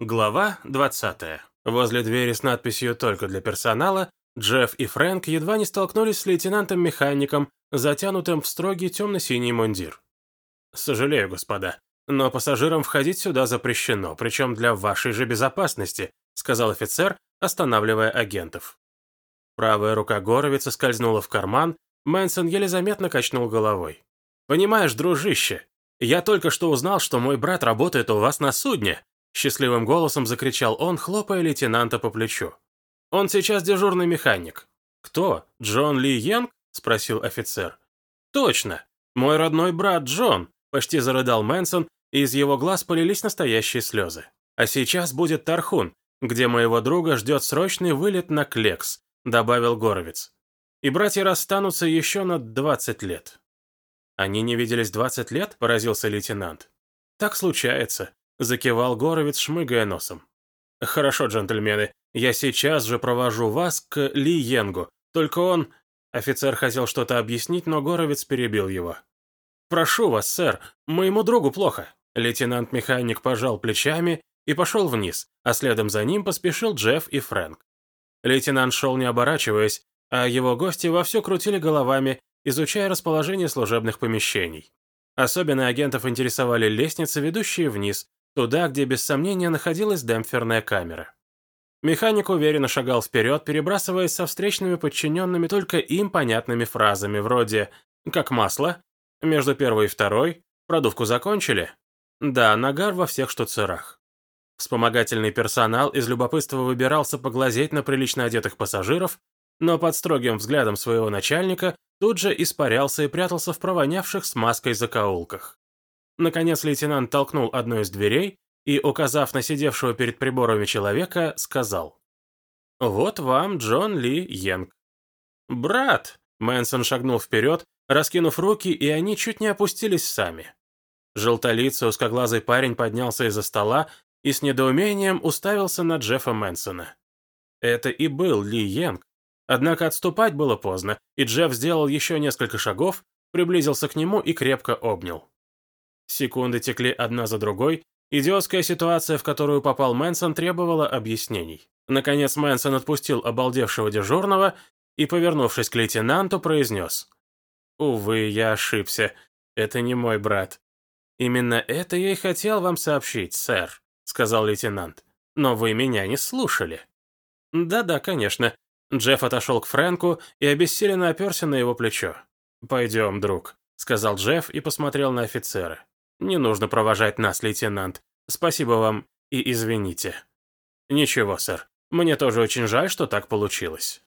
Глава 20. Возле двери с надписью «Только для персонала» Джефф и Фрэнк едва не столкнулись с лейтенантом-механиком, затянутым в строгий темно-синий мундир. «Сожалею, господа, но пассажирам входить сюда запрещено, причем для вашей же безопасности», сказал офицер, останавливая агентов. Правая рука Горовица скользнула в карман, Мэнсон еле заметно качнул головой. «Понимаешь, дружище, я только что узнал, что мой брат работает у вас на судне», Счастливым голосом закричал он, хлопая лейтенанта по плечу. «Он сейчас дежурный механик». «Кто? Джон Ли Йенг?» – спросил офицер. «Точно. Мой родной брат Джон», – почти зарыдал Мэнсон, и из его глаз полились настоящие слезы. «А сейчас будет Тархун, где моего друга ждет срочный вылет на Клекс», – добавил Горовец. «И братья расстанутся еще на 20 лет». «Они не виделись 20 лет?» – поразился лейтенант. «Так случается. Закивал Горовец, шмыгая носом. «Хорошо, джентльмены, я сейчас же провожу вас к Ли Йенгу. Только он...» Офицер хотел что-то объяснить, но Горовец перебил его. «Прошу вас, сэр, моему другу плохо». Лейтенант-механик пожал плечами и пошел вниз, а следом за ним поспешил Джефф и Фрэнк. Лейтенант шел не оборачиваясь, а его гости вовсю крутили головами, изучая расположение служебных помещений. Особенно агентов интересовали лестницы, ведущие вниз, туда, где без сомнения находилась демпферная камера. Механик уверенно шагал вперед, перебрасываясь со встречными подчиненными только им понятными фразами, вроде «как масло», «между первой и второй», «продувку закончили», «да, нагар во всех штуцерах». Вспомогательный персонал из любопытства выбирался поглазеть на прилично одетых пассажиров, но под строгим взглядом своего начальника тут же испарялся и прятался в провонявших смазкой закоулках. Наконец лейтенант толкнул одну из дверей и, указав на сидевшего перед приборами человека, сказал. «Вот вам Джон Ли Йенг». «Брат!» — Мэнсон шагнул вперед, раскинув руки, и они чуть не опустились сами. Желтолицый узкоглазый парень поднялся из-за стола и с недоумением уставился на Джеффа Мэнсона. Это и был Ли Йенг. Однако отступать было поздно, и Джефф сделал еще несколько шагов, приблизился к нему и крепко обнял. Секунды текли одна за другой. Идиотская ситуация, в которую попал Мэнсон, требовала объяснений. Наконец Мэнсон отпустил обалдевшего дежурного и, повернувшись к лейтенанту, произнес. «Увы, я ошибся. Это не мой брат». «Именно это я и хотел вам сообщить, сэр», — сказал лейтенант. «Но вы меня не слушали». «Да-да, конечно». Джефф отошел к Фрэнку и обессиленно оперся на его плечо. «Пойдем, друг», — сказал Джефф и посмотрел на офицера. «Не нужно провожать нас, лейтенант. Спасибо вам и извините». «Ничего, сэр. Мне тоже очень жаль, что так получилось».